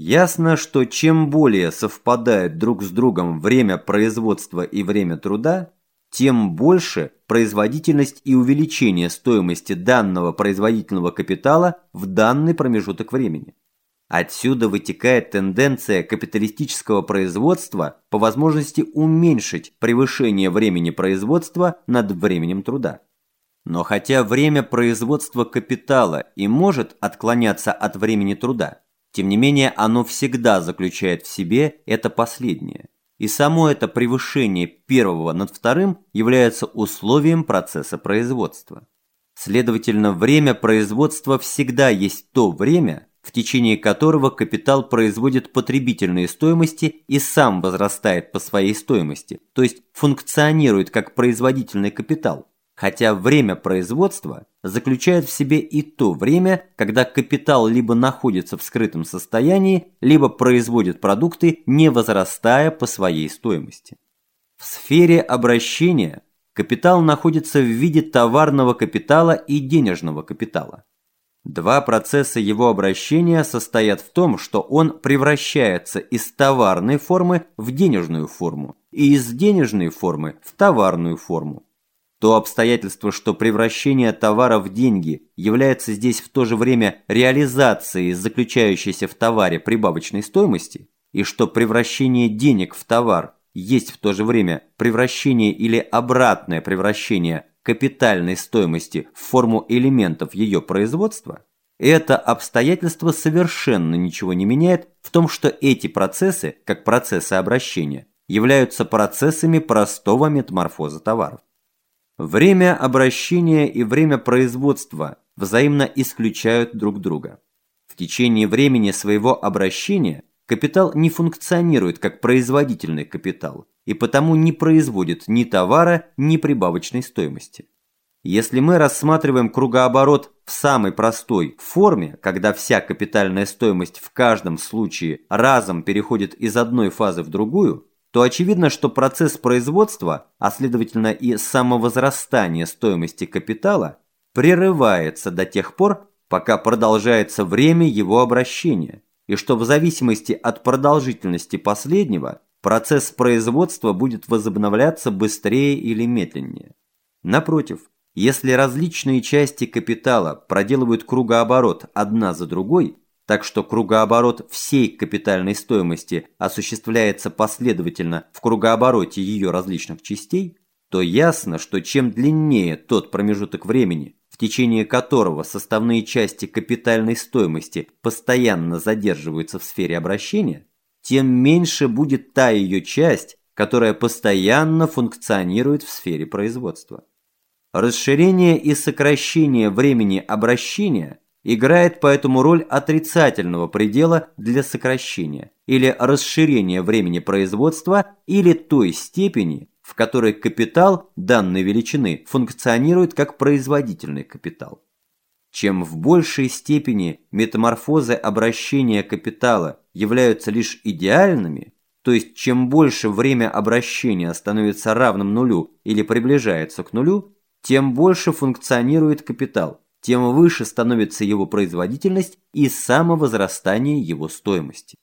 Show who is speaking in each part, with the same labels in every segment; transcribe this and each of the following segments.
Speaker 1: Ясно, что чем более совпадает друг с другом время производства и время труда, тем больше производительность и увеличение стоимости данного производительного капитала в данный промежуток времени. Отсюда вытекает тенденция капиталистического производства по возможности уменьшить превышение времени производства над временем труда. Но хотя время производства капитала и может отклоняться от времени труда, тем не менее оно всегда заключает в себе это последнее. И само это превышение первого над вторым является условием процесса производства. Следовательно, время производства всегда есть то время, в течение которого капитал производит потребительные стоимости и сам возрастает по своей стоимости, то есть функционирует как производительный капитал, хотя время производства заключает в себе и то время, когда капитал либо находится в скрытом состоянии, либо производит продукты, не возрастая по своей стоимости. В сфере обращения капитал находится в виде товарного капитала и денежного капитала. Два процесса его обращения состоят в том, что он превращается из товарной формы в денежную форму и из денежной формы в товарную форму. То обстоятельство, что превращение товара в деньги является здесь в то же время реализацией заключающейся в товаре прибавочной стоимости, и что превращение денег в товар есть в то же время превращение или обратное превращение капитальной стоимости в форму элементов ее производства, это обстоятельство совершенно ничего не меняет в том, что эти процессы, как процессы обращения, являются процессами простого метаморфоза товаров. Время обращения и время производства взаимно исключают друг друга. В течение времени своего обращения капитал не функционирует как производительный капитал и потому не производит ни товара, ни прибавочной стоимости. Если мы рассматриваем кругооборот в самой простой форме, когда вся капитальная стоимость в каждом случае разом переходит из одной фазы в другую, то очевидно, что процесс производства, а следовательно и самовозрастание стоимости капитала, прерывается до тех пор, пока продолжается время его обращения, и что в зависимости от продолжительности последнего процесс производства будет возобновляться быстрее или медленнее. Напротив, если различные части капитала проделывают кругооборот одна за другой, так что кругооборот всей капитальной стоимости осуществляется последовательно в кругообороте ее различных частей, то ясно, что чем длиннее тот промежуток времени, в течение которого составные части капитальной стоимости постоянно задерживаются в сфере обращения, тем меньше будет та ее часть, которая постоянно функционирует в сфере производства. Расширение и сокращение времени обращения – играет поэтому роль отрицательного предела для сокращения или расширения времени производства или той степени, в которой капитал данной величины функционирует как производительный капитал. Чем в большей степени метаморфозы обращения капитала являются лишь идеальными, то есть чем больше время обращения становится равным нулю или приближается к нулю, тем больше функционирует капитал – тем выше становится его производительность и самовозрастание его стоимости.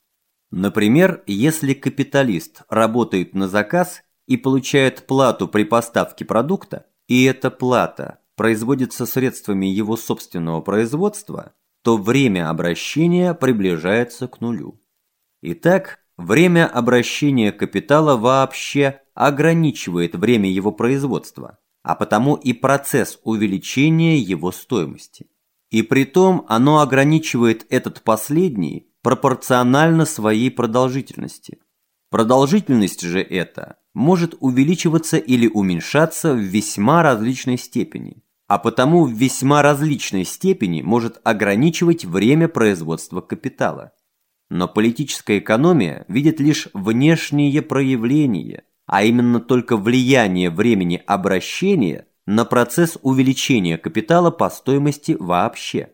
Speaker 1: Например, если капиталист работает на заказ и получает плату при поставке продукта, и эта плата производится средствами его собственного производства, то время обращения приближается к нулю. Итак, время обращения капитала вообще ограничивает время его производства, а потому и процесс увеличения его стоимости. И при том оно ограничивает этот последний пропорционально своей продолжительности. Продолжительность же эта может увеличиваться или уменьшаться в весьма различной степени, а потому в весьма различной степени может ограничивать время производства капитала. Но политическая экономия видит лишь внешние проявления – а именно только влияние времени обращения на процесс увеличения капитала по стоимости вообще.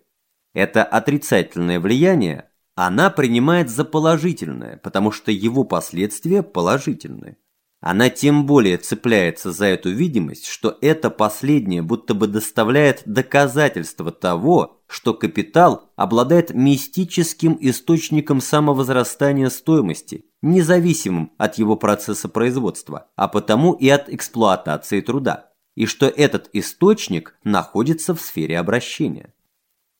Speaker 1: Это отрицательное влияние она принимает за положительное, потому что его последствия положительны. Она тем более цепляется за эту видимость, что это последнее будто бы доставляет доказательство того, что капитал обладает мистическим источником самовозрастания стоимости, независимым от его процесса производства, а потому и от эксплуатации труда, и что этот источник находится в сфере обращения.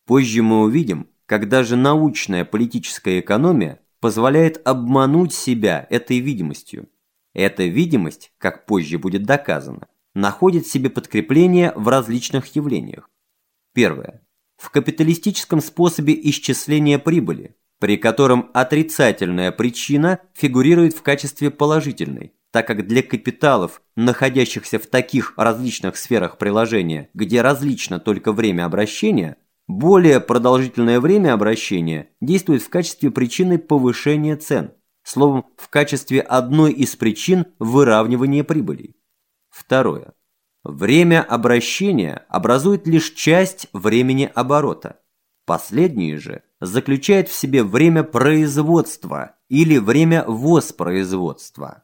Speaker 1: Позже мы увидим, как даже научная политическая экономия позволяет обмануть себя этой видимостью, эта видимость, как позже будет доказано, находит себе подкрепление в различных явлениях. Первое. В капиталистическом способе исчисления прибыли, при котором отрицательная причина фигурирует в качестве положительной, так как для капиталов, находящихся в таких различных сферах приложения, где различно только время обращения, более продолжительное время обращения действует в качестве причины повышения цен – словом, в качестве одной из причин выравнивания прибылей. Второе. Время обращения образует лишь часть времени оборота. Последнее же заключает в себе время производства или время воспроизводства.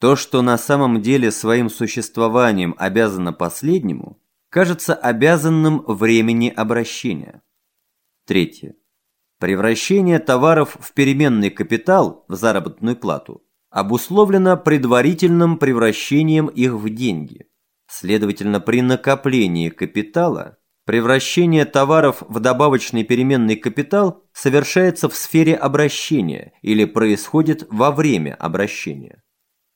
Speaker 1: То, что на самом деле своим существованием обязано последнему, кажется обязанным времени обращения. Третье. Превращение товаров в переменный капитал, в заработную плату, обусловлено предварительным превращением их в деньги. Следовательно, при накоплении капитала превращение товаров в добавочный переменный капитал совершается в сфере обращения или происходит во время обращения.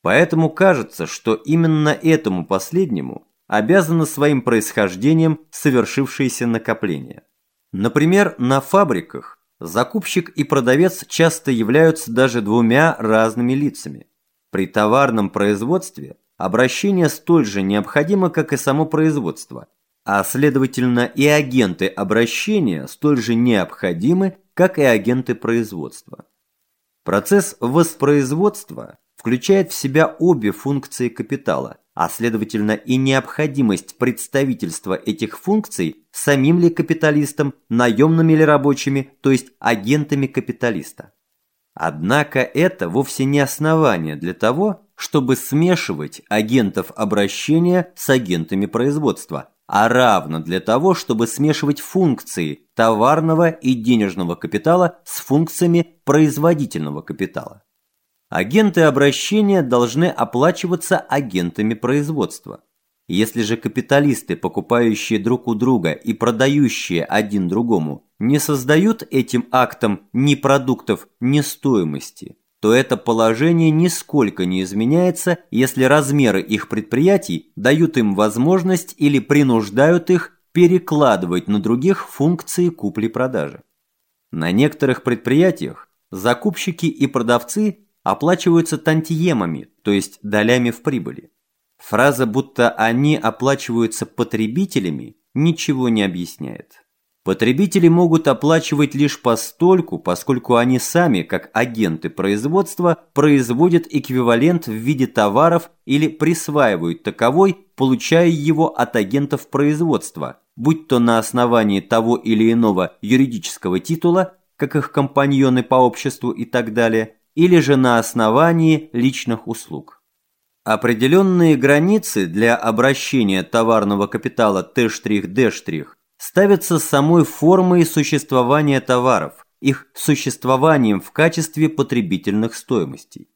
Speaker 1: Поэтому кажется, что именно этому последнему обязано своим происхождением совершившееся накопление. Например, на фабриках Закупщик и продавец часто являются даже двумя разными лицами. При товарном производстве обращение столь же необходимо, как и само производство, а следовательно и агенты обращения столь же необходимы, как и агенты производства. Процесс воспроизводства включает в себя обе функции капитала – а следовательно и необходимость представительства этих функций самим ли капиталистом, наемными ли рабочими, то есть агентами капиталиста. Однако это вовсе не основание для того, чтобы смешивать агентов обращения с агентами производства, а равно для того, чтобы смешивать функции товарного и денежного капитала с функциями производительного капитала. Агенты обращения должны оплачиваться агентами производства. Если же капиталисты, покупающие друг у друга и продающие один другому, не создают этим актом ни продуктов, ни стоимости, то это положение нисколько не изменяется, если размеры их предприятий дают им возможность или принуждают их перекладывать на других функции купли-продажи. На некоторых предприятиях закупщики и продавцы оплачиваются тантиемами, то есть долями в прибыли. Фраза, будто они оплачиваются потребителями, ничего не объясняет. Потребители могут оплачивать лишь постольку, поскольку они сами, как агенты производства, производят эквивалент в виде товаров или присваивают таковой, получая его от агентов производства, будь то на основании того или иного юридического титула, как их компаньоны по обществу и так далее, или же на основании личных услуг. Определенные границы для обращения товарного капитала Т'-Д' ставятся самой формой существования товаров, их существованием в качестве потребительных стоимостей.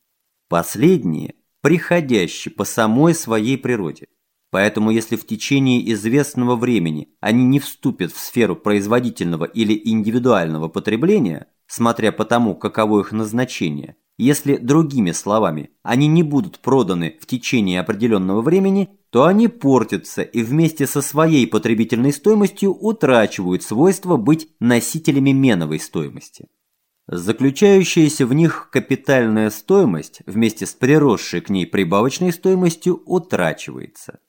Speaker 1: Последние приходящие по самой своей природе. Поэтому если в течение известного времени они не вступят в сферу производительного или индивидуального потребления, смотря по тому, каково их назначение, если, другими словами, они не будут проданы в течение определенного времени, то они портятся и вместе со своей потребительной стоимостью утрачивают свойство быть носителями меновой стоимости. Заключающаяся в них капитальная стоимость вместе с приросшей к ней прибавочной стоимостью утрачивается.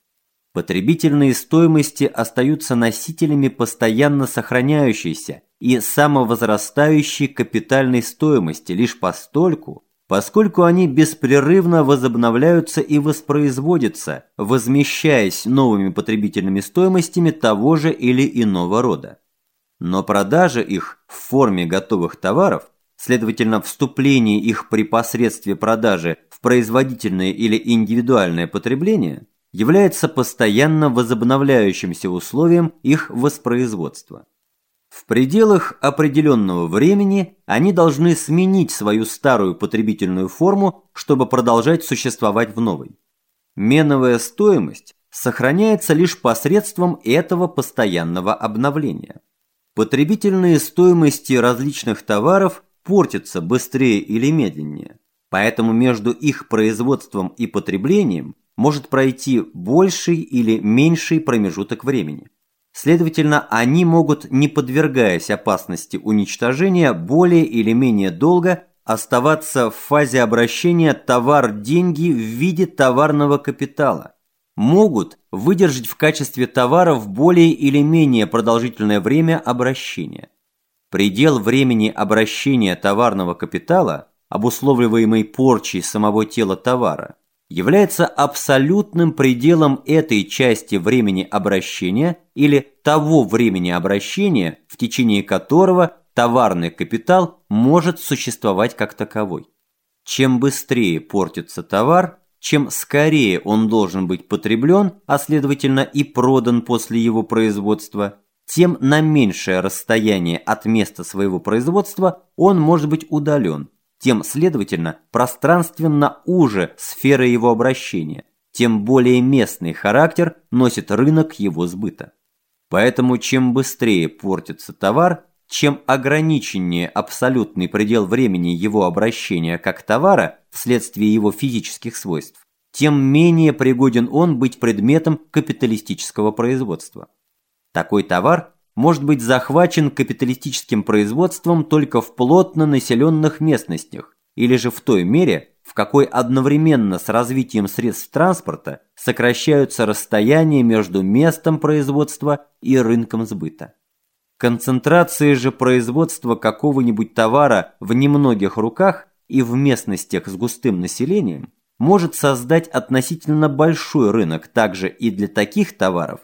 Speaker 1: Потребительные стоимости остаются носителями постоянно сохраняющейся и самовозрастающей капитальной стоимости лишь постольку, поскольку они беспрерывно возобновляются и воспроизводятся, возмещаясь новыми потребительными стоимостями того же или иного рода. Но продажа их в форме готовых товаров следовательно, вступление их при посредстве продажи в производительное или индивидуальное потребление, является постоянно возобновляющимся условием их воспроизводства. В пределах определенного времени они должны сменить свою старую потребительную форму, чтобы продолжать существовать в новой. Меновая стоимость сохраняется лишь посредством этого постоянного обновления. Потребительные стоимости различных товаров портятся быстрее или медленнее, поэтому между их производством и потреблением может пройти больший или меньший промежуток времени. Следовательно, они могут, не подвергаясь опасности уничтожения, более или менее долго оставаться в фазе обращения товар-деньги в виде товарного капитала, могут выдержать в качестве товара в более или менее продолжительное время обращения. Предел времени обращения товарного капитала, обусловливаемый порчей самого тела товара, является абсолютным пределом этой части времени обращения или того времени обращения, в течение которого товарный капитал может существовать как таковой. Чем быстрее портится товар, чем скорее он должен быть потреблен, а следовательно и продан после его производства, тем на меньшее расстояние от места своего производства он может быть удален, тем, следовательно, пространственно уже сфера его обращения, тем более местный характер носит рынок его сбыта. Поэтому чем быстрее портится товар, чем ограниченнее абсолютный предел времени его обращения как товара вследствие его физических свойств, тем менее пригоден он быть предметом капиталистического производства. Такой товар может быть захвачен капиталистическим производством только в плотно населенных местностях или же в той мере, в какой одновременно с развитием средств транспорта сокращаются расстояния между местом производства и рынком сбыта. Концентрация же производства какого-нибудь товара в немногих руках и в местностях с густым населением может создать относительно большой рынок также и для таких товаров,